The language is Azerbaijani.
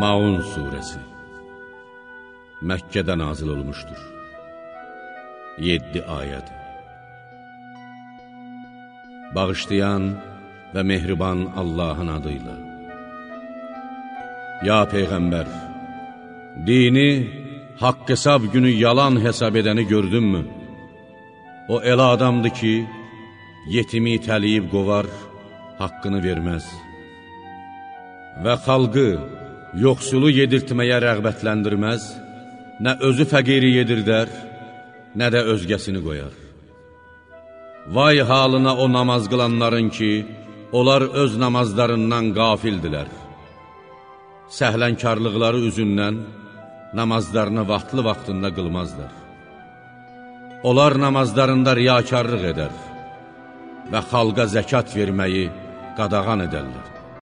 Maun Suresi. Məkkədə nazil olmuşdur. 7 ayəd Bağışlayan və mehriban Allahın adıyla. Ya Peyğəmbər, dini haqq hesab günü yalan hesab edəni gördünmü? O elə adamdır ki, yetimi itəliyib qovar, haqqını verməz. Və xalqı, yoxsulu yedirtməyə rəğbətləndirməz, nə özü fəqiri yedirdər, nə də özgəsini qoyar. Vay halına o namaz qılanların ki, onlar öz namazlarından qafildilər. Səhlənkarlıqları üzündən namazlarını vaxtlı-vaxtında qılmazlar. Onlar namazlarında riyakarlıq edər və xalqa zəkat verməyi qadağan edərlər.